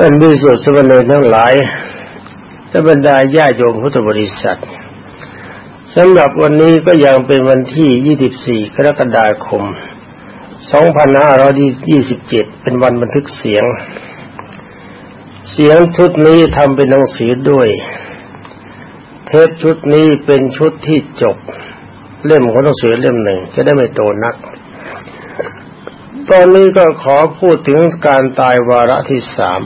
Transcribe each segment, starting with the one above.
ท่านพิสุทธิสมณีทั้งหลายและบรรดาญาโยมพุทธบริษัทสำหรับวันนี้ก็ยังเป็นวันที่ 24 กรกฎาคม 2527 เป็นวันบันทึกเสียง เสียงชุดนี้ทำเป็นหนังสือด้วย เทปชุดนี้เป็นชุดที่จบ เล่มของหนังสือเล่มหนึ่ง จะได้ไม่โตนัก ตอนนี้ก็ขอพูดถึงการตายวาระที่สาม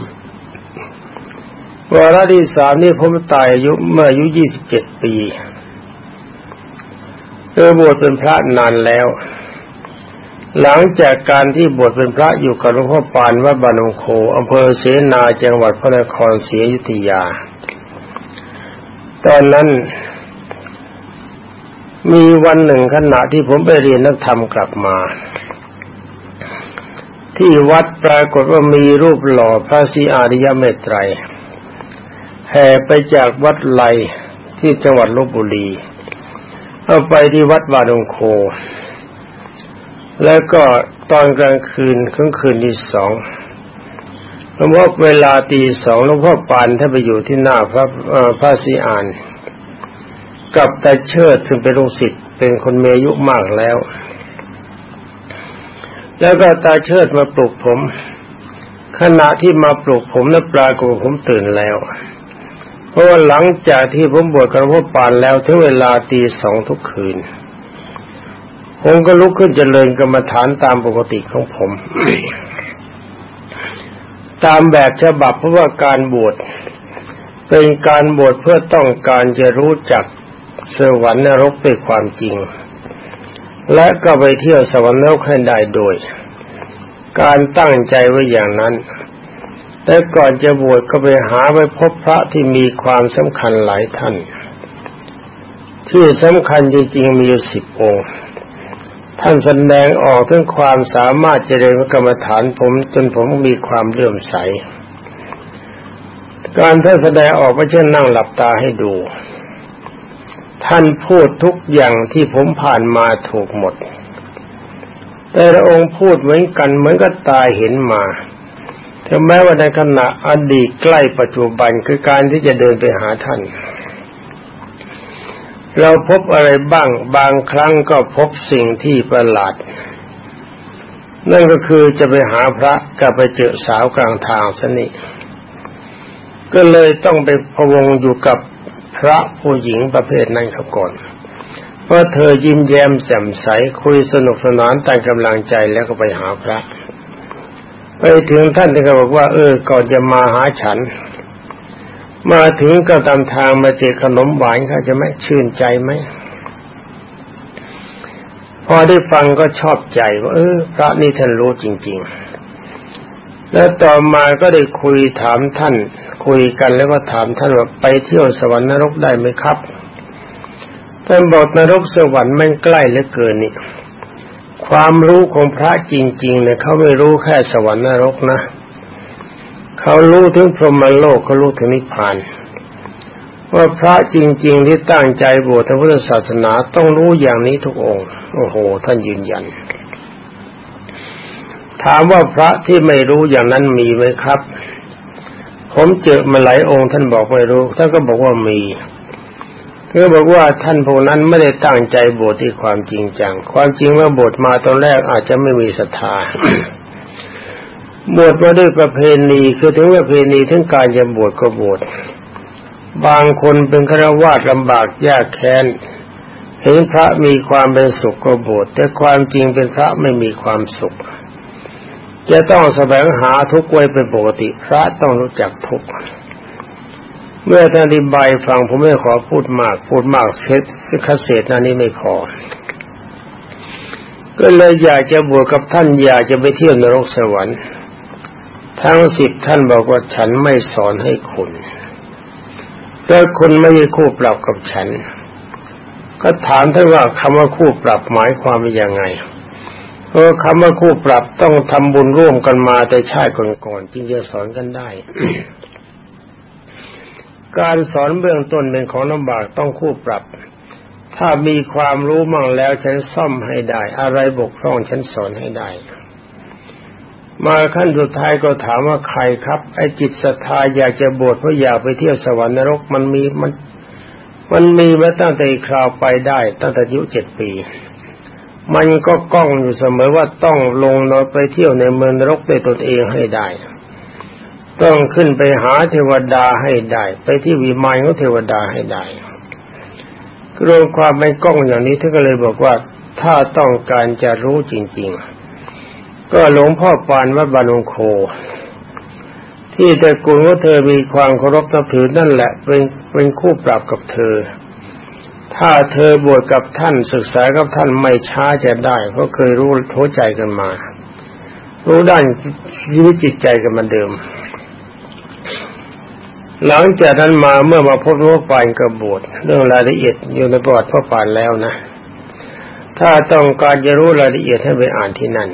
วาระที่สามนี่ผมตายอายุเมื่ออายุยี่สิบเจ็ดปีเคยบวชเป็นพระนานแล้ว หลังจากการที่บวชเป็นพระอยู่กับหลวงพ่อปานวัดบานงโคอำเภอเสนาจังหวัดพระนครศรีอยุธยา ตอนนั้น มีวันหนึ่งขณะที่ผมไปเรียนนักธรรมกลับมา ที่วัดปรากฏว่ามีรูปหล่อพระศรีอาริยเมตไตร แห่ไปจากวัดไลที่จังหวัดลบบุรี เอาไปที่วัดวาดงโค แล้วก็ตอนกลางคืนคืนคืนที่สองหลวงพ่อเวลาตีสองหลวงพ่อปานท่านไปอยู่ที่หน้าพระพระสีอาน กับตาเชิดซึ่งเป็นลูกศิษย์เป็นคนเมายุมากแล้ว แล้วก็ตาเชิดมาปลุกผม ขณะที่มาปลุกผมนั้นปลากฏผมตื่นแล้ว เพราะว่าหลังจากที่ผมบวชกับหลวงพ่อปานแล้วถึงเวลาตีสองทุกคืน ผมก็ลุกขึ้นเจริญกรรมฐานตามปกติของผม ตามแบบฉบับเพราะว่าการบวชเป็นการบวชเพื่อต้องการจะรู้จักสวรรค์นรกเป็นความจริง และก็ไปเที่ยวสวรรค์นรกให้ได้โดย การตั้งใจไว้อย่างนั้น แต่ก่อนจะบวชก็ไปหาไปพบพระที่มีความสำคัญหลายท่าน ที่สำคัญจริงๆมีอยู่สิบองค์ ท่านแสดงออกถึงความสามารถเจริญกรรมฐานผม จนผมมีความเลื่อมใส การท่านแสดงออกไม่ใช่นั่งหลับตาให้ดู ท่านพูดทุกอย่างที่ผมผ่านมาถูกหมด แต่ละองค์พูดเหมือนกันเหมือนกับตายเห็นมา ถึงแม้ว่าในขณะอดีตใกล้ปัจจุบันคือการที่จะเดินไปหาท่าน เราพบอะไรบ้าง บางครั้งก็พบสิ่งที่ประหลาด นั่นก็คือจะไปหาพระกับไปเจอสาวกลางทางสนิก็เลยต้องไปพวงอยู่กับพระผู้หญิงประเภทนั้นครับก่อนเพราะเธอยิ้มแย้มแจ่มใสคุยสนุกสนานแต่กำลังใจแล้วก็ไปหาพระ ไปถึงท่านก็บอกว่า เออ ก่อนจะมาหาฉัน มาถึงก็ตามทางมาเจอขนมหวานเขาจะไม่ชื่นใจไหมพอได้ฟังก็ชอบใจว่าเออ พระนี่ท่านรู้จริง ๆ แล้วต่อมาก็ได้คุยถามท่าน คุยกันแล้วก็ถามท่านว่าไปเที่ยวสวรรค์นรกได้ไหมครับท่านบอกนรกสวรรค์มันใกล้เหลือเกินนี่ ความรู้ของพระจริง ๆ เนี่ยเขาไม่รู้แค่สวรรค์นรกนะเขารู้ถึงพรหมโลกเขารู้ถึงนิพพานว่าพระจริง ๆ ที่ตั้งใจบวชพระพุทธศาสนาต้องรู้อย่างนี้ทุกองค์ โอ้โห ท่านยืนยัน ถามว่าพระที่ไม่รู้อย่างนั้นมีไหมครับ ผมเจอมาหลายองค์ท่านบอกไม่รู้ท่านก็บอกว่ามี ก็บอกว่าท่านพวกนั้นไม่ได้ตั้งใจบวชที่ความจริงจัง ความจริงว่าบวชมาตอนแรกอาจจะไม่มีศรัทธาบวชมาด้วยประเพณีคือถึงประเพณีถึงการจะบวชก็บวชบางคนเป็นฆราวาสลำบากยากแค้นเห็นพระมีความเป็นสุขก็บวชแต่ความจริงเป็นพระไม่มีความสุข จะต้องแสวงหาทุกข์ไว้เป็นปกติพระต้องรู้จักทุกข์ เมื่อท่านอธิบายฟังผมไม่ขอพูดมาก พูดมากเสร็จคเศษนั้นนี้ไม่พอ ก็เลยอยากจะบวชกับท่านอยากจะไปเที่ยวนรกสวรรค์ ทั้งสิบท่านบอกว่าฉันไม่สอนให้คุณแต่คุณไม่ใช่คู่ปรับกับฉัน ก็ถามท่านว่าคำว่าคู่ปรับหมายความว่ายังไงเพราะคำว่าคู่ปรับต้องทำบุญร่วมกันมาแต่ชาติก่อนๆจึงจะสอนกันได้ การสอนเบื้องต้นเป็นของลำบากต้องคู่ปรับ ถ้ามีความรู้มั่งแล้วฉันซ่อมให้ได้ อะไรบกพร่องฉันสอนให้ได้ มาขั้นสุดท้ายก็ถามว่าใครครับ ไอ้จิตศรัทธาอยากจะบวชเพราะอยากไปเที่ยวสวรรค์นรกมันมีมัน มันมีมาตั้งแต่คราวไปได้ ตั้งแต่อายุเจ็ดปี มันก็ก้องอยู่เสมอว่าต้องลงนอนไปเที่ยวในเมืองนรกด้วยตนเองให้ได้ ต้องขึ้นไปหาเทวดาให้ได้ ไปที่วิมานของเทวดาให้ได้รวมความไม่กล้องอย่างนี้ท่านก็เลยบอกว่าถ้าต้องการจะรู้จริง ๆ ก็หลวงพ่อปานวัดบานุงโค ที่แต่กุลว่าเธอมีความเคารพนับถือนั่นแหละเป็นเป็นคู่ปรับกับเธอ ถ้าเธอบวชกับท่านศึกษากับท่านไม่ช้าจะได้ เพราะเคยรู้โทใจกันมา รู้ด้านชีวิตจิตใจกันมาเดิม หลังจากนั้นมาเมื่อมาพบหลวงพ่อปานกระบวชเรื่องรายละเอียดอยู่ในประวัติพ่อปานแล้วนะ ถ้าต้องการจะรู้รายละเอียดให้ไปอ่านที่นั่น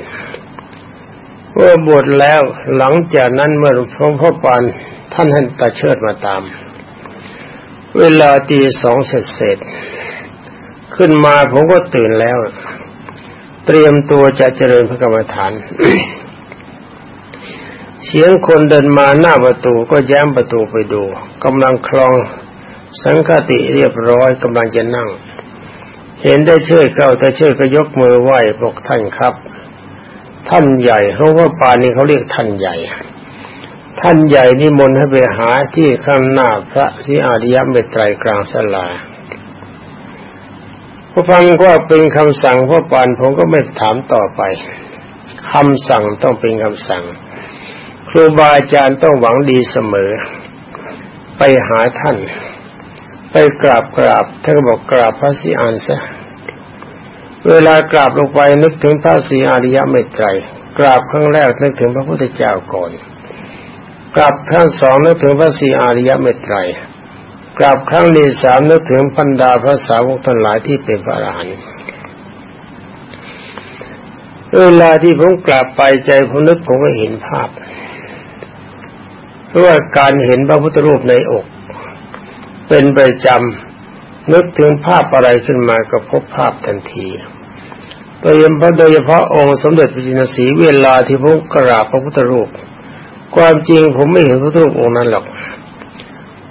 เมื่อบวชแล้วหลังจากนั้นเมื่อหลวงพ่อปานท่านท่านตาเชิดมาตาม เวลาตีสองเสร็จเสร็จ ขึ้นมาผมก็ตื่นแล้ว เตรียมตัวจะเจริญพระกรรมฐาน เสียงคนเดินมาหน้าประตูก็แย้มประตูไปดูกำลังคลองสังฆติเรียบร้อยกำลังจะนั่ง เห็นได้เชิดเข้าแต่เชิดก็ยกมือไหว้บอกท่านครับ ท่านใหญ่เพราะว่าป่านี้เขาเรียกท่านใหญ่ ท่านใหญ่นิมนต์ให้ไปหาที่ข้างหน้าพระสิอาริยเมตไตรกลางสลาพอฟังว่าเป็นคำสั่งพ่อปานผมก็ไม่ถามต่อไปคำสั่งต้องเป็นคำสั่ง ครูบาอาจารย์ต้องหวังดีเสมอ ไปหาท่าน ไปกราบกราบท่านบอกกราบพระสีอานซะเวลากราบลงไปนึกถึงพระสีอริยะเมตไตรกราบครั้งแรกนึกถึงพระพุทธเจ้าก่อนกราบครั้งสองนึกถึงพระสีอริยะเมตไตรกราบครั้งที่สามนึกถึงพันดาพระสาวกทั้งหลายที่เป็นพระอรหันต์เวลาที่ผมกราบไปใจผมนึกผมก็เห็นภาพ เพราะว่าการเห็นพระพุทธรูปในอก เป็นประจำนึกถึงภาพอะไรขึ้นมาก็พบภาพทันทีโดยเฉพาะโดยเฉพาะองค์สมเด็จพระจินสีเวลาที่ผมกราบพระพุทธรูป ความจริงผมไม่เห็นพระพุทธรูปองค์นั้นหรอก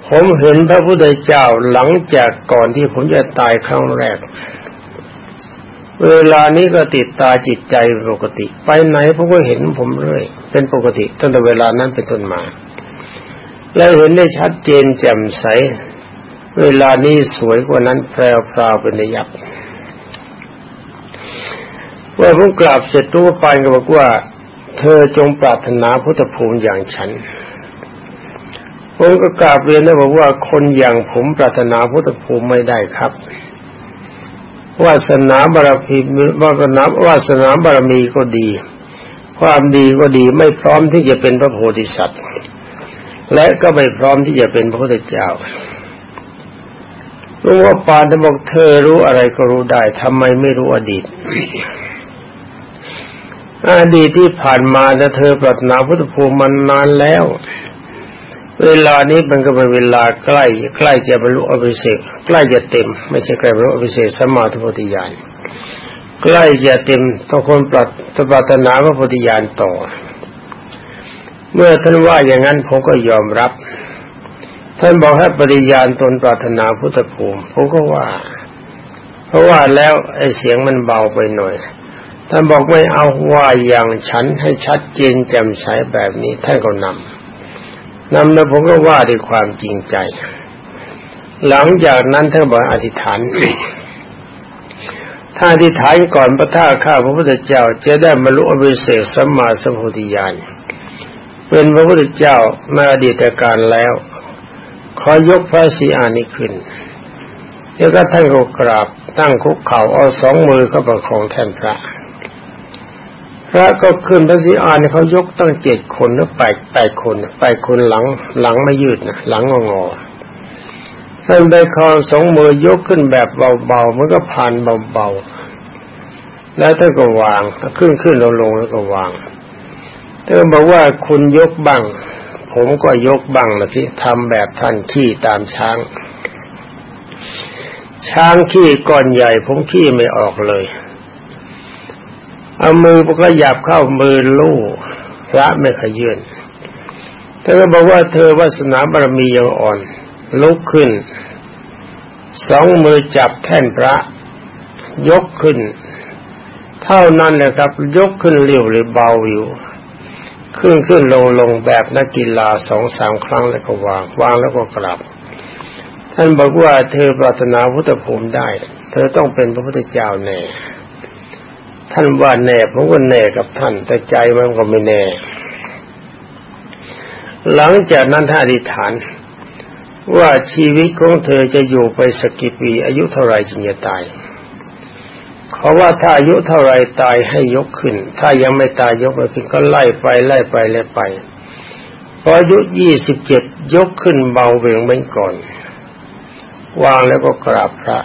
ผมเห็นพระพุทธเจ้าหลังจากก่อนที่ผมจะตายครั้งแรก เวลานี้ก็ติดตาจิตใจปกติ ไปไหนผมก็เห็นผมเรื่อย เป็นปกติตั้งแต่เวลานั้นเป็นต้นมา แล้วเห็นได้ชัดเจนแจ่มใส เวลานี้สวยกว่านั้นแพรวพราวเป็นยับว่าผมกราบเสร็จรู้ปานก็บอกว่า เธอจงปรารถนาพุทธภูมิอย่างฉันผมก็กราบเรียนได้บอกว่าคนอย่างผมปรารถนาพุทธภูมิไม่ได้ครับวาสนาบารมีวาสนาวาสนาบารมีก็ดี ความดีก็ดีไม่พร้อมที่จะเป็นพระโพธิสัตว์ และก็ไม่พร้อมที่จะเป็นพระพุทธเจ้ารู้ว่าปานจะบอกเธอรู้อะไรก็รู้ได้ทำไมไม่รู้อดีต อดีตที่ผ่านมาแต่เธอปรารถนาพุทธภูมิมันนานแล้ว เวลานี้มันก็เป็นเวลาใกล้ ใกล้จะบรรลุอภิเศกใกล้จะเต็ม ไม่ใช่ใกล้บรรลุอภิเศกสมาธิพุทธิญาณใกล้จะเต็มต้องคนปรารถนาพระพุทธิญาณต่อ เมื่อท่านว่าอย่างนั้นผมก็ยอมรับ ท่านบอกให้ปริยานตนปรารถนาพุทธภูมิผมก็ว่า เพราะว่าแล้วไอ้เสียงมันเบาไปหน่อย ท่านบอกไม่เอาว่าอย่างฉันให้ชัดเจนแจ่มใสแบบนี้ท่านก็นำนำแล้วผมก็ว่าด้วยความจริงใจ หลังจากนั้นท่านบอกอธิษฐานถ้าอธิษฐานก่อนพระท่าข้าพระพุทธเจ้าจะได้บรรลุอภิเศษสัมมาสัมพุทธิญาณ เป็นพระพุทธเจ้ามาอดีตการแล้ว ขอยกพระสีอานี้ขึ้นแล้วก็ท่านก็กราบตั้งคุกเข่าเอาสองมือเข้าประคองแทนพระ พระก็ขึ้นพระสีอานเขายกตั้งเจ็ดคนหรือแปดแปดคนแปดคนหลังหลังไม่ยืดนะหลังงอท่านได้คอสองมือยกขึ้นแบบเบาๆมันก็ผ่านเบาๆแล้วท่านก็วางขึ้นขึ้นลงลงแล้วก็วาง ท่านบอกว่าคุณยกบังผมก็ยกบังละสิทำแบบท่านขี้ตามช้าง ช้างขี้ก้อนใหญ่ ผมขี้ไม่ออกเลย เอามือก็หยับเข้ามือลู่พระไม่ขยื่นเธอก็บอกว่าเธอวาสนาบารมียังอ่อน ลุกขึ้น สองมือจับแท่นพระ ยกขึ้น เท่านั้นเลยครับ ยกขึ้นเร็วหรือเบาอยู่ ขึ้นขึ้นลงลงแบบนักกีฬาสองสามครั้งแล้วก็วาง วางแล้วก็กลับ ท่านบอกว่าเธอปรารถนาพุทธภูมิได้ เธอต้องเป็นพระพุทธเจ้าแน่ ท่านว่าแน่ผมก็แน่กับท่าน แต่ใจมันก็ไม่แน่ หลังจากนั้นท่านอธิษฐาน ว่าชีวิตของเธอจะอยู่ไปสักกี่ปี อายุเท่าไรจึงจะตาย ขอว่าถ้าอายุเท่าไรตายให้ยกขึ้น ถ้ายังไม่ตายยกไม่ขึ้นก็ไล่ไปไล่ไปไล่ไปพออายุยี่สิบเจ็ดยกขึ้นเบาเบงเหมือนก่อน วางแล้วก็กราบพระ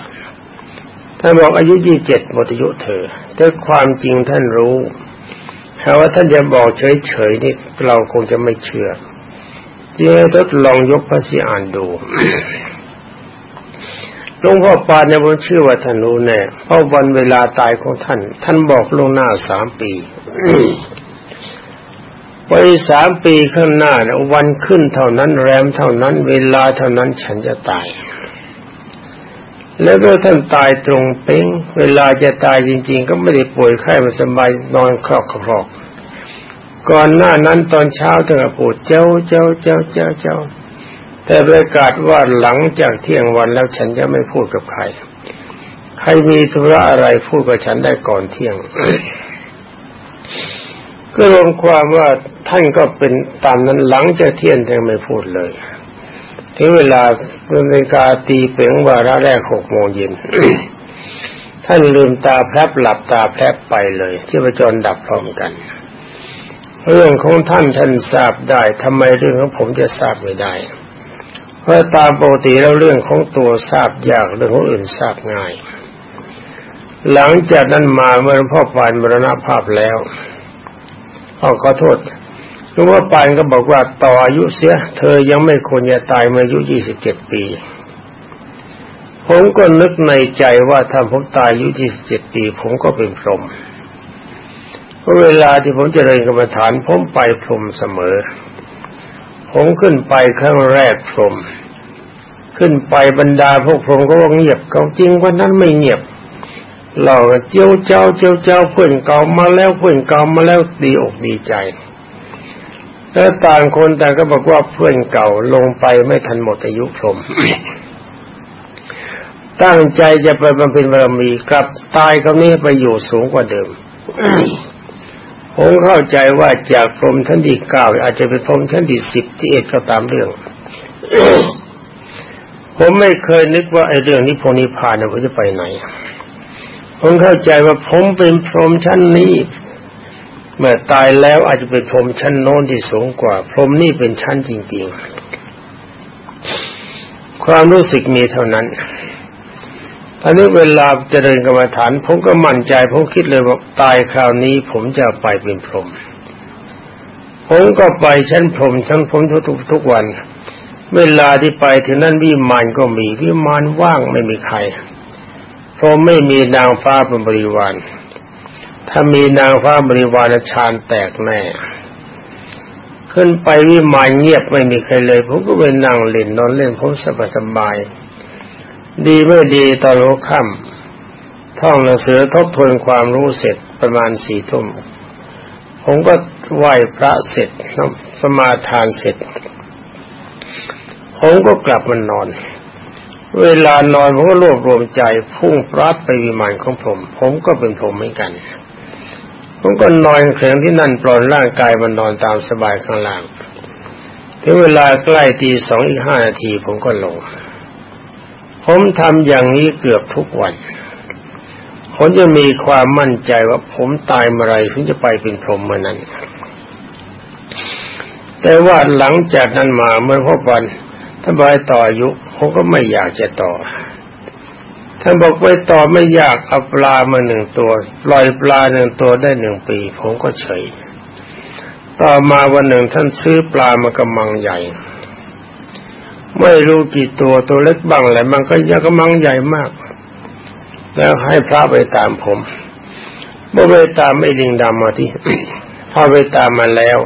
ท่านบอกอายุยี่เจ็ดหมดอายุเธอแต่ความจริงท่านรู้ถ้าว่าท่านจะบอกเฉยๆนี่เราคงจะไม่เชื่อเจ๊ทดลองยกพระสีอ่านดู ลวงพ่อปานเนี่ยผมเชื่อว่าท่านรู้แน่เพราะวันเวลาตายของท่าน ท่านบอกลงหน้าสามปีไปสามปีข้างหน้าเนี่ยวันขึ้นเท่านั้นแรมเท่านั้น เวลาเท่านั้นฉันจะตาย แล้วก็ท่านตายตรงเป้งเวลาจะตายจริง ๆ ก็ไม่ได้ป่วยไข้มาสบายนอนคลอกคลอก ก่อนหน้านั้นตอนเช้าถึงพูดเจ้าเจ้าเจ้าเจ้าเจ้า แต่ประกาศว่าหลังจากเที่ยงวันแล้วฉันจะไม่พูดกับใคร ใครมีธุระอะไรพูดกับฉันได้ก่อนเที่ยง ก็รวมความว่าท่านก็เป็นตามนั้นหลังจากเที่ยงยังไม่พูดเลยถึงเวลานาฬิกาตีเป๋งวาระแรกหกโมงเย็นท่านลืมตาแพรบหลับตาแพรบไปเลยที่ประจรดับพร้อมกัน เรื่องของท่านท่านทราบได้ทำไมเรื่องของผมจะทราบไม่ได้ เพราะตามปกติแล้วเรื่องของตัวทราบยากเรื่องของอื่นทราบง่าย หลังจากนั้นมาเมื่อพ่อปานมรณภาพแล้วพ่อขอโทษหลวงพ่อปานก็บอกว่าต่ออายุเสีย เธอยังไม่ควรจะตายเมื่ออายุยี่สิบเจ็ดปี ผมก็นึกในใจว่าถ้าผมตายอายุยี่สิบเจ็ดปี ผมก็เป็นพรหมเพราะเวลาที่ผมจเจริญกรรมฐานผมไปพรมเสมอ ผมขึ้นไปครั้งแรกพรมขึ้นไปบรรดาพวกพรมก็ว่าเงียบเขาจริงวันนั้นไม่เงียบเราเจ้าเจ้าเจ้าเจ้าเพื่อนเก่ามาแล้วเพื่อนเก่ามาแล้วดีอกดีใจแล้วต่างคนแต่ก็บอกว่าเพื่อนเก่าลงไปไม่ทันหมดอายุพรมตั้งใจจะไปบำเพ็ญบารมีกลับตายคำนี้ไปอยู่สูงกว่าเดิม ผมเข้าใจว่าจากพรมชั้นที่เก้าอาจจะเป็นพรมชั้นที่สิบที่เอ็ดก็ตามเรื่อง ผมไม่เคยนึกว่าไอ้เรื่องนี้พนิพานเนี่ยผมจะไปไหน ผมเข้าใจว่าผมเป็นพรมชั้นนี้ เมื่อตายแล้วอาจจะเป็นพรมชั้นโน้นที่สูงกว่า พรมนี่เป็นชั้นจริง ๆ ความรู้สึกมีเท่านั้น อันนี้เวลาเจริญกรรมฐาน ผมก็มั่นใจ ผมคิดเลยว่าตายคราวนี้ ผมจะไปเป็นพรหมผมก็ไปชั้นพรหมชั้นผมทุกทุกวัน เวลาที่ไปถึงนั้นวิมานก็มีวิมานว่างไม่มีใครเพราะไม่มีนางฟ้าเป็นบริวาร ถ้ามีนางฟ้าบริวารฌานแตกแน่ขึ้นไปวิมานเงียบไม่มีใครเลย ผมก็ไปนั่งเล่นนอนเล่นผมสบายสบาย ดีไม่ดีตอนหัวค่ำท่องหนังสือทบทวนความรู้เสร็จประมาณสี่ทุ่ม ผมก็ไหว้พระเสร็จสมาทานเสร็จ ผมก็กลับมานอน เวลานอนผมก็รวบรวมใจพุ่งปราดไปวิมานของผม ผมก็เป็นผมเหมือนกัน ผมก็นอนเคร่งที่นั่นปลอนร่างกายมันนอนตามสบายข้างล่าง ถึงเวลาใกล้ตีสองอีกห้านาทีผมก็ลง ผมทำอย่างนี้เกือบทุกวันผมจะมีความมั่นใจว่าผมตายเมื่อไรผมจะไปเป็นพรหมเมื่อนั้น แต่ว่าหลังจากนั้นมาเมื่อพบวันถ้าบายต่ออายุผมก็ไม่อยากจะต่อท่านบอกไว้ต่อไม่อยากเอาปลามาหนึ่งตัวปล่อยปลาหนึ่งตัวได้หนึ่งปี ผมก็เฉย ต่อมาวันหนึ่งท่านซื้อปลามากำมังใหญ่ ไม่รู้กี่ตัวตัวเล็กบ้างแหละมันก็ยังกำลังใหญ่มาก แล้วให้พระไปตามผมเมื่อไปตามไอ้ลิงดำมาที่พอไปตามมาแล้ว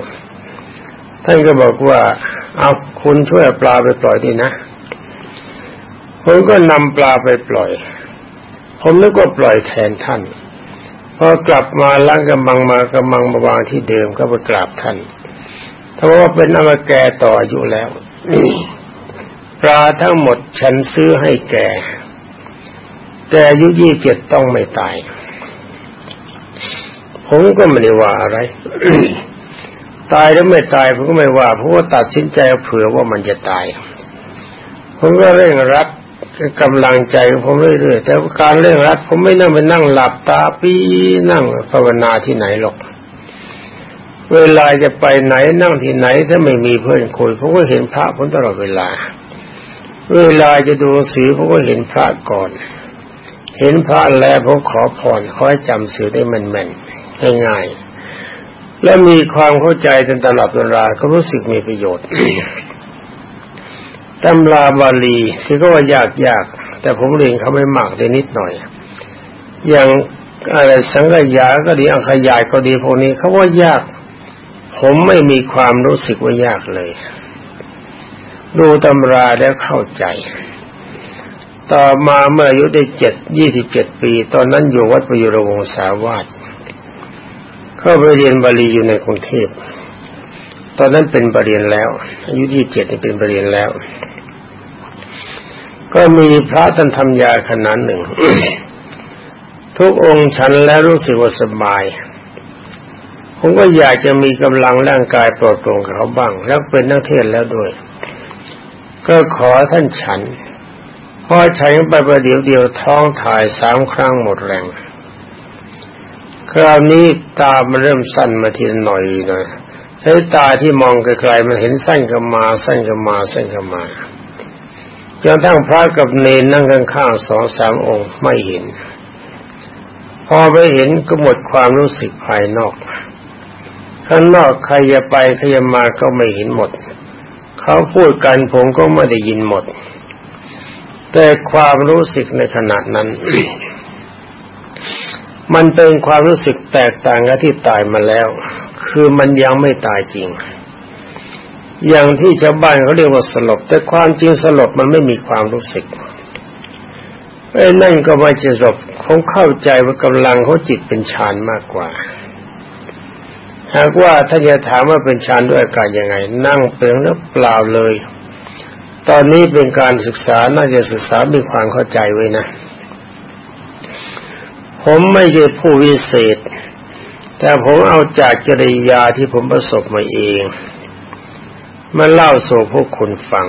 ท่านก็บอกว่าเอาคุณช่วยปลาไปปล่อยดีนะผมก็นำปลาไปปล่อย ผมนึกว่าปล่อยแทนท่านพอกลับมาล้างกำมังมากำมังมาวางที่เดิมก็ไปกราบท่านถ้าว่าเป็นอมแกต่ออายุแล้ว ปลาทั้งหมดฉันซื้อให้แกแต่อายุยี่เจ็ดต้องไม่ตาย ผมก็ไม่ได้ว่าอะไร ตายแล้วไม่ตายผมก็ไม่ว่าเพราะว่าตัดสินใจเผื่อว่ามันจะตาย ผมก็เร่งรัดกำลังใจผมเรื่อยๆแต่การเร่งรัดผมไม่นั่งไปนั่งหลับตาปีนั่งภาวนาที่ไหนหรอก เวลาจะไปไหนนั่งที่ไหนถ้าไม่มีเพื่อนคุยผมก็เห็นพระผมตลอดเวลา เวลาจะดูสือผมก็เห็นพระก่อน เห็นพระแล้วผมขอพรขอให้จำสือได้แม่นๆง่ายๆและมีความเข้าใจตลอดเวลาก็รู้สึกมีประโยชน์ตำราบาลีที่ก็ว่ายากยากแต่ผมเรียนเขาไม่มากเลยนิดหน่อย อย่างอะไรสังขยาก็ดีอังขยายก็ดีพวกนี้เขาว่ายาก ผมไม่มีความรู้สึกว่ายากเลย ดูตำราแล้วเข้าใจ ต่อมาเมื่ออายุได้เจ็ดยี่สิบเจ็ดปี ตอนนั้นอยู่วัดประยุรวงศาวาสเข้าไปเรียนบาลีอยู่ในกรุงเทพ ตอนนั้นเป็นปรริญญาแล้ว อายุยี่สิบเจ็ดเป็นปรริญญาแล้ว ก็มีพระท่านทำยาขนาดหนึ่ง ทุกองค์ฉันแล้วรู้สึกว่าสบายผมก็อยากจะมีกำลังร่างกายปลอดโปร่งกับเขาบ้าง แล้วเป็นนักเทศแล้วด้วย ก็ขอท่านฉันพอฉันไปประเดี๋ยวเดียวท้องถ่ายสามครั้งหมดแรง คราวนี้ตามันเริ่มสั้นมาทีหน่อยหน่อยสายตาที่มองไกลๆมันเห็นสั้นกับมาสั้นกับมาสั้นกับมาจนทั้งพระกับเนนนั่งข้างๆสองสามองค์ไม่เห็น พอไปเห็นก็หมดความรู้สึกภายนอก ข้างนอกใครจะไปใครจะมาก็ไม่เห็นหมด เขาพูดกันผมก็ไม่ได้ยินหมด แต่ความรู้สึกในขณะนั้น มันเป็นความรู้สึกแตกต่างกับที่ตายมาแล้ว คือมันยังไม่ตายจริง อย่างที่ชาวบ้านเขาเรียกว่าสลบ แต่ความจริงสลบมันไม่มีความรู้สึกไอ้นั่นก็ไม่จะสลบคงเข้าใจว่ากำลังเขาจิตเป็นฌานมากกว่า หากว่าถ้านจะถามว่าเป็นฌานด้วยอาการยังไง นั่งเปลืองแล้วเปล่าเลย ตอนนี้เป็นการศึกษาน่าจะศึกษามีความเข้าใจไว้นะ ผมไม่ใช่ผู้วิเศษ แต่ผมเอาจากจริยาที่ผมประสบมาเองมาเล่าสู่พวกคุณฟัง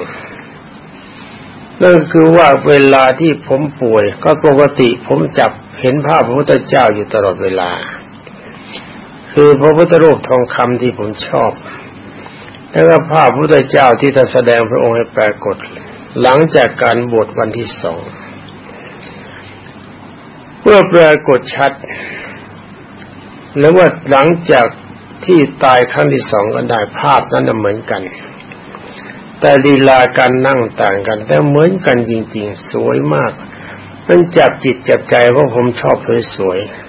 นั่นคือว่าเวลาที่ผมป่วย ก็ปกติผมจับเห็นภาพพระพุทธเจ้าอยู่ตลอดเวลา คือพระพุทธรูปทองคำที่ผมชอบ แล้วก็ภาพพระพุทธเจ้าที่ท่านแสดงพระองค์ให้ปรากฏ หลังจากการบวชวันที่สองเพื่อปรากฏชัด หรือว่าหลังจากที่ตายครั้งที่สองก็ได้ภาพนั้นเหมือนกัน แต่ลีลาการนั่งต่างกัน แต่เหมือนกันจริง ๆ สวยมากมันจับจิตจับใจเพราะผมชอบสวยๆ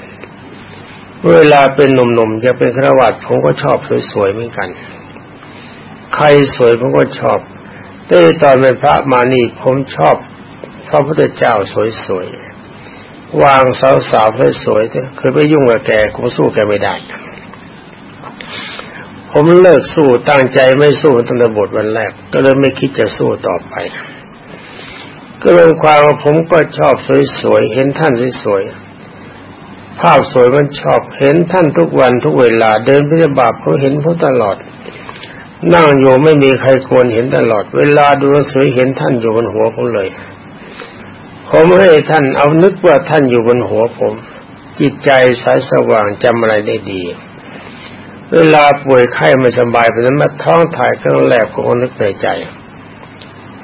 เวลาเป็นหนุ่มๆจะเป็นครวัตผมก็ชอบสวยๆเหมือนกัน ใครสวยผมก็ชอบแต่ตอนเป็นพระมานี่ผมชอบพระพุทธเจ้าสวยๆวางสาวๆสวยๆเคยไปยุ่งกับแกคงสู้แกไม่ได้ ผมเลิกสู้ตั้งใจไม่สู้ตั้งแต่บทวันแรก ก็เลยไม่คิดจะสู้ต่อไป ก็เรื่องความว่าผมก็ชอบสวยๆเห็นท่านสวยๆ ภาพสวยมันชอบเห็นท่านทุกวันทุกเวลาเดินพิธบาตเขาเห็นเขาตลอด นั่งอยู่ไม่มีใครควรเห็นตลอด เวลาดูสวยเห็นท่านอยู่บนหัวผมเลยผมให้ท่านเอานึกว่าท่านอยู่บนหัวผม จิตใจสายสว่างจำอะไรได้ดี เวลาป่วยไข้ไม่สบายเป็นมาท้องถ่ายเครื่องแลบก็นึกในใจ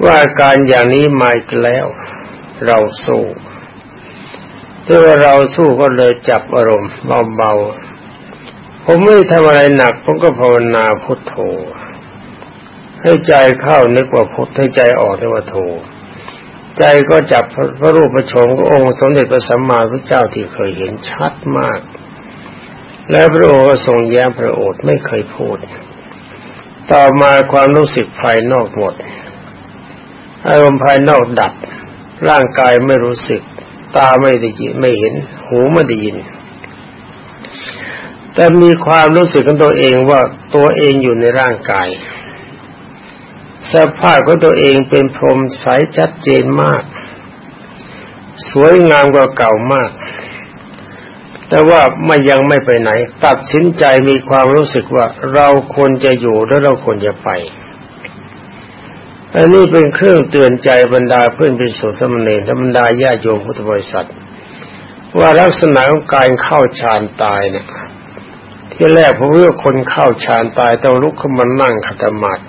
ว่าการอย่างนี้มาอีกแล้ว เราสู้ ถ้าว่าเราสู้ก็เลยจับอารมณ์เบาๆ ผมไม่ทำอะไรหนัก ผมก็ภาวนาพุทโธ ให้ใจเข้านึกว่าพุทให้ใจออกนึกว่าโธ ใจก็จับพระรูปประชงองค์สมเด็จพระสัมมาสัมพุทธเจ้าที่เคยเห็นชัดมาก แล้วพระองค์ก็ทรงแย้มพระโอษฐ์ไม่เคยพูด ต่อมาความรู้สึกภายนอกหมด อารมณ์ภายนอกดับ ร่างกายไม่รู้สึก ตาไม่ได้ยินไม่เห็น หูไม่ได้ยิน แต่มีความรู้สึกของตัวเองว่าตัวเองอยู่ในร่างกายสภาพของตัวเองเป็นพรมใสชัดเจนมาก สวยงามกว่าเก่ามาก แต่ว่าไม่ยังไม่ไปไหน ตัดสินใจมีความรู้สึกว่าเราควรจะอยู่และเราควรจะไป อันนี้เป็นเครื่องเตือนใจบรรดาเพื่อนเป็นสุสมณีและบรรดาญาโยมพุทธบริษัท ว่าลักษณะของการเข้าฌานตายเนี่ยที่แรกผมว่าคนเข้าฌานตายต้องลุกขึ้นมานั่งขัดมัด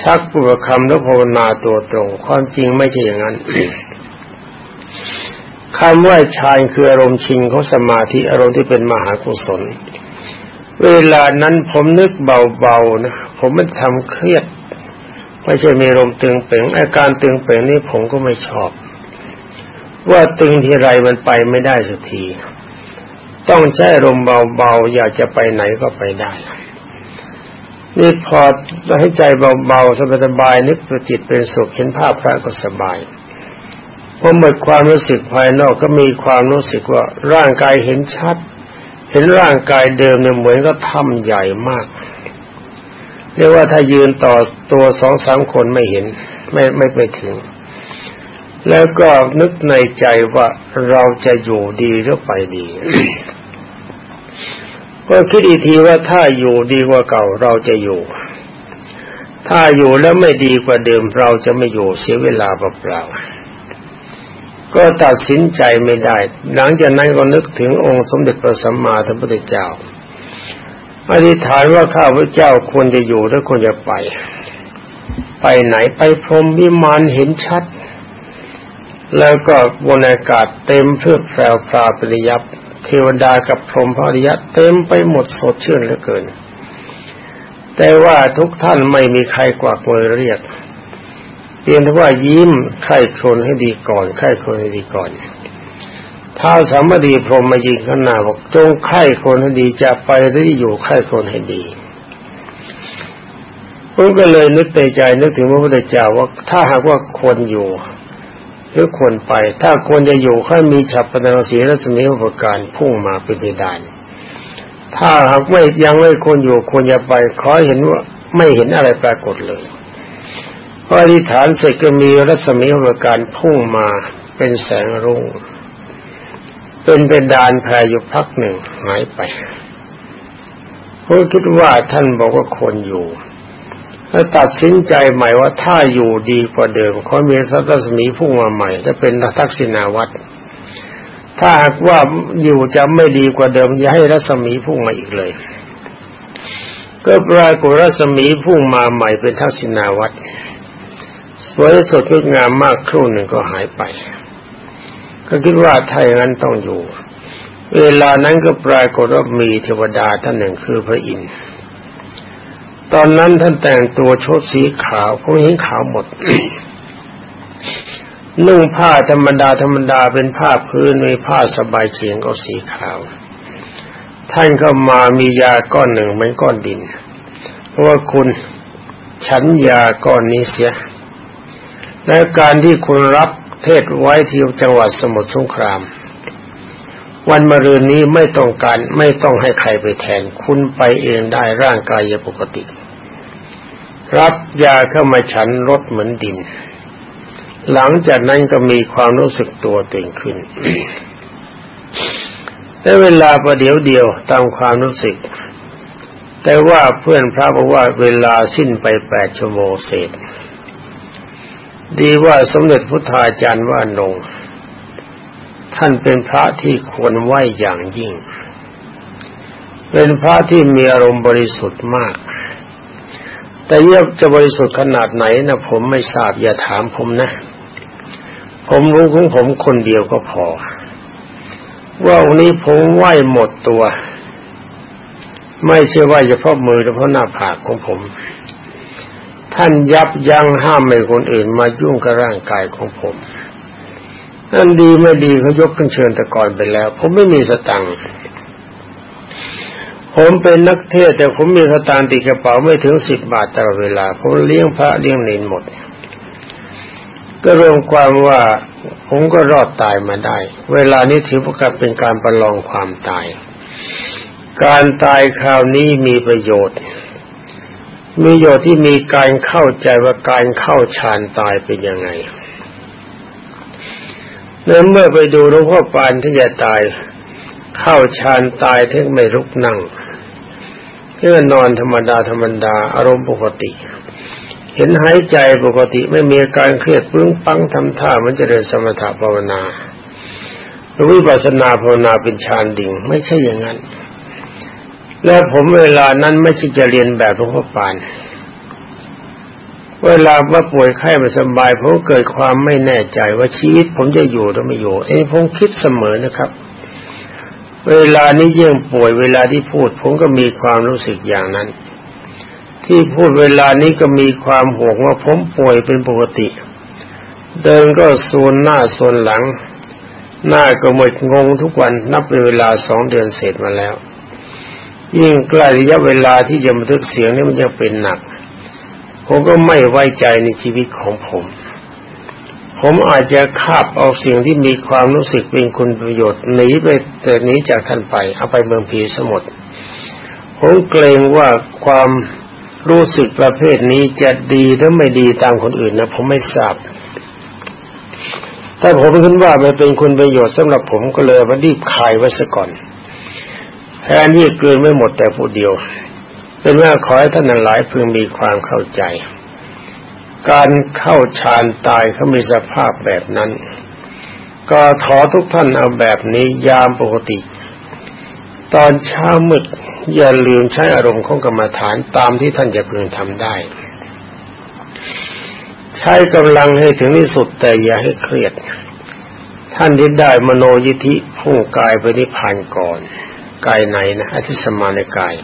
ชักปุรคำแล้วภาวนาตัวตรง ความจริงไม่ใช่อย่างนั้นคำว่าฌานคืออารมณ์ชิงของสมาธิอารมณ์ที่เป็นมหากุศล เวลานั้นผมนึกเบาๆนะผมไม่ทำเครียด ไม่ใช่มีอารมตึงเป่งอาการตึงเป่งนี้ผมก็ไม่ชอบ ว่าตึงทีไรมันไปไม่ได้สักที ต้องใช้อารมเบาๆอยากจะไปไหนก็ไปได้นี่พอให้ใจเบาๆสบายๆนึกประจิตเป็นสุขเห็นภาพพระก็สบายพอหมดความรู้สึกภายนอกก็มีความรู้สึกว่าร่างกายเห็นชัด เห็นร่างกายเดิมเนี่ยเหมือนก็ถ้ำใหญ่มาก เรียกว่าถ้ายืนต่อตัวสองสามคนไม่เห็น ไม่ไม่ไปถึง แล้วก็นึกในใจว่าเราจะอยู่ดีหรือไปดีก็คิดอีกทีว่าถ้าอยู่ดีกว่าเก่าเราจะอยู่ ถ้าอยู่แล้วไม่ดีกว่าเดิมเราจะไม่อยู่เสียเวลาเปล่าๆก็ตัดสินใจไม่ได้ หลังจากนั้นก็นึกถึงองค์สมเด็จพระสัมมาสัมพุทธเจ้า อธิษฐานว่าข้าพระเจ้าควรจะอยู่และควรจะไป ไปไหนไปพรหมวิมานเห็นชัด แล้วก็บนอากาศเต็มเพื่อแพรวพราปริยับเทวดากับพรหมพริยะเต็มไปหมดสดชื่นเหลือเกิน แต่ว่าทุกท่านไม่มีใครกวักมือเรียกเพียงแต่ว่ายิ้มไข้ครนให้ดีก่อนไข้ครนให้ดีก่อน ท้าสามดีพรหมมายิงข้างหน้าบอกจงไข้คนให้ดีจะไปหรืออยู่ไข้คนให้ดีผมก็เลยนึกในใจนึกถึงพระพุทธเจ้าว่าถ้าหากว่าคนอยู่ หรือควรไป ถ้าควรจะอยู่ค่อยมีฉับพลังสีรัศมีอุปการพุ่งมาเป็นเพดานถ้าหากไม่ยังไม่ควรอยู่ควรจะไปขอเห็นว่าไม่เห็นอะไรปรากฏเลยพออธิษฐานเสร็จก็มีรัศมีอุปการพุ่งมาเป็นแสงรุ่ง เป็นเป็นดานแผ่อยู่พักหนึ่งหายไปผมคิดว่าท่านบอกว่าคนอยู่แล้วตัดสินใจใหม่ว่าถ้าอยู่ดีกว่าเดิมเขอมีสัตสมีพุ่งมาใหม่จะเป็นทักษิณาวัตรถ้าหากว่าอยู่จะไม่ดีกว่าเดิมอย่าให้รัศมีพุ่งมาอีกเลย ก็ปรากฏรัศมีพุ่งมาใหม่เป็นทักษิณาวัตรสวยสดงดงามมากครู่หนึ่งก็หายไป ก็คิดว่าถ้าอย่างนั้นต้องอยู่ เวลานั้นก็ปรากฏว่ามีเทวดาท่านหนึ่งคือพระอินทร์ตอนนั้นท่านแต่งตัวชุดสีขาวผมเห็นขาวหมด นุ่งผ้าธรรมดาธรรมดาเป็นผ้าพื้นมีผ้าสบายเฉียงก็สีขาว ท่านก็มามียาก้อนหนึ่งเหมือนก้อนดิน เพราะว่าคุณฉันยาก้อนนี้เสียและการที่คุณรับ เทศไว้ที่จังหวัดสมุทรสงคราม วันมะรืนนี้ไม่ต้องการไม่ต้องให้ใครไปแทน คุณไปเองได้ร่างกายปกติ รับยาเข้ามาฉันรสเหมือนดิน หลังจากนั้นก็มีความรู้สึกตัวตื่นขึ้นได้เวลาประเดี๋ยวเดียวตามความรู้สึก แต่ว่าเพื่อนพระบอกว่าเวลาสิ้นไปแปดชั่วโมงเศษ ดีว่าสมเด็จพุทธาจารย์ว่านงท่านเป็นพระที่ควรไหวอย่างยิ่ง เป็นพระที่มีอารมณ์บริสุทธิ์มาก แต่เยี่ยจะบริสุทธิ์ขนาดไหนนะผมไม่ทราบอย่าถามผมนะ ผมรู้ของผมคนเดียวก็พอ ว่าวันนี้ผมไหวหมดตัว ไม่ใช่ว่าเฉพาะมือหรือเฉพาะหน้าผากของผม ท่านยับยั้งห้ามไม่คนอื่นมายุ่งกับร่างกายของผมนั่นดีไม่ดีเขายกขึ้นเชิญตะกอนไปแล้ว ผมไม่มีสตังค์ผมเป็นนักเทศแต่ผมมีสตางค์ติดกระเป๋าไม่ถึงสิบบาทตลอดเวลาผมเลี้ยงพระเลี้ยงเนนหมด ก็รวมความว่าผมก็รอดตายมาได้ เวลานี้ถือว่าเป็นการประลองความตาย การตายคราวนี้มีประโยชน์ มีโยชน์ที่มีการเข้าใจว่าการเข้าฌานตายเป็นยังไงเมื่อไปดูหลวงพ่อปานที่จะตาย เข้าฌานตายถึงไม่ลุกนั่งเพื่อนอนธรรมดาธรรมดา อารมณ์ปกติ เห็นหายใจปกติไม่มีการเครียดปึ้งปังทำท่ามันจะเดินสมถะภาวนาหรือวิปัสสนาภาวนาเป็นฌานดิ่ง ไม่ใช่อย่างนั้น และผมเวลานั้นไม่ใช่จะเรียนแบบหลวงพ่อปาน เวลาว่าป่วยไข้ไม่สบายผมเกิดความไม่แน่ใจว่าชีวิตผมจะอยู่หรือไม่อยู่ไอ้ผมคิดเสมอนะครับ เวลานี้ยิ่งป่วยเวลาที่พูด ผมก็มีความรู้สึกอย่างนั้น ที่พูดเวลานี้ก็มีความห่วงว่าผมป่วยเป็นปกติ เดินก็ส่วนหน้าส่วนหลัง หน้าก็หมดงงทุกวันนับเป็นเวลาสองเดือนเสร็จมาแล้ว ยิ่งใกล้ระยะเวลาที่จะบันทึกเสียงนี่มันจะเป็นหนัก ผมก็ไม่ไว้ใจในชีวิตของผม ผมอาจจะคาบเอาสิ่งที่มีความรู้สึกเป็นคุณประโยชน์หนีไปแต่นี้จากท่านไป เอาไปเมืองผีสมุทรผมเกรงว่าความรู้สึกประเภทนี้จะดีหรือไม่ดีตามคนอื่นนะผมไม่ทราบ แต่ผมคิดว่ามันเป็นคุณประโยชน์สำหรับผมก็เลยมารีบคายไว้ซะก่อน แทนที่เกินไม่หมดแต่ผู้เดียว เป็นว่าขอให้ท่านหลายพึงมีความเข้าใจ การเข้าฌานตายเขามีสภาพแบบนั้น ก็ขอทุกท่านเอาแบบนี้ยามปกติ ตอนเช้ามืดอย่าลืมใช้อารมณ์ของกรรมฐานตามที่ท่านจะพึงทำได้ ใช้กำลังให้ถึงที่สุดแต่อย่าให้เครียด ท่านที่ได้มโนยิธิพุ่งกายไปนิพพานก่อน กายไหนนะอธิสมาในกาย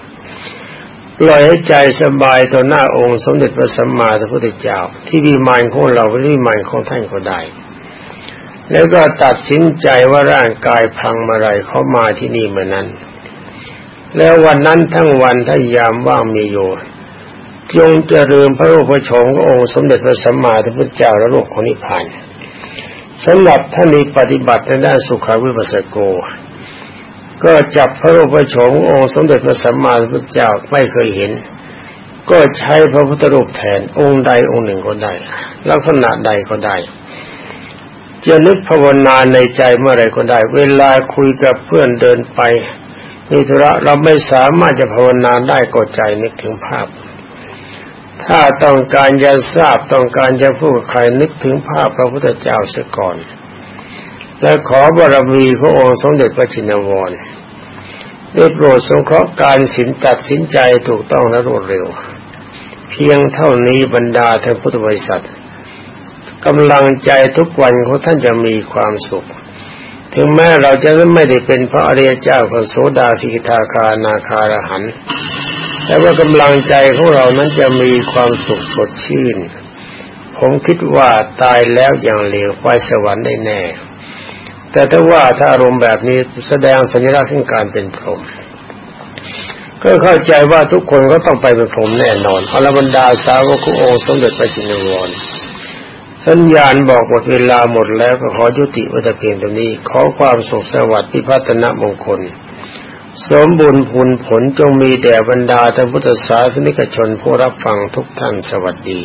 ปล่อยให้ใจสบายต่อหน้าองค์สมเด็จพระสัมมาสัมพุทธเจ้า ที่วิมานของเราวิมานของท่านก็ได้ แล้วก็ตัดสินใจว่าร่างกายพังมาไรเขามาที่นี่เมื่อนั้น แล้ววันนั้นทั้งวันถ้ายามว่างมีอยู่จงเจริญพระรูปโฉมขององค์สมเด็จพระสัมมาสัมพุทธเจ้าและโลกของนิพพานสำหรับท่านในปฏิบัติในด้านสุขาวิปัสสโก ก็จับพระรูปโฉมองค์สมเด็จพระสัมมาสัมพุทธเจ้าไม่เคยเห็น ก็ใช้พระพุทธรูปแทนองค์ใดองค์หนึ่งก็ได้ ลักษณะใดก็ได้จะนึกภาวนาในใจเมื่อไรก็ได้ เวลาคุยกับเพื่อนเดินไปมีธุระเราไม่สามารถจะภาวนาได้ก็ใจนึกถึงภาพ ถ้าต้องการจะทราบต้องการจะพูดใครนึกถึงภาพพระพุทธเจ้าเสียก่อน และขอบารมีขององค์สมเด็จพระชินวรได้โปรดสงเคราะห์การสินตัดสินใจถูกต้องและรวดเร็ว เพียงเท่านี้บรรดาท่านพุทธบริษัทกำลังใจทุกวันของท่านจะมีความสุข ถึงแม้เราจะไม่ได้เป็นพระอริยเจ้าคนโสดาฟิกทาคานาคารหันแต่ว่ากำลังใจของเรานั้นจะมีความสุขสดชื่น ผมคิดว่าตายแล้วอย่างเหลวไปสวรรค์ได้แน่ แต่ถ้าว่าถ้าอารมณ์แบบนี้แสดงสัญลักษณ์ของการเป็นพรหมก็เข้าใจว่าทุกคนก็ต้องไปเป็นพรหมแน่นอนอรบรรดาสาวกองค์สมเด็จพระจินวรสัญญาณบอกหมดเวลาหมดแล้วก็ขอยุติวัตเพียงตรงนี้ ขอความสุขสวัสดิ์พิพัฒนมงคล สมบุญผลผลจงมีแด่บรรดาท่านพุทธศาสนิกชนผู้รับฟังทุกท่านสวัสดี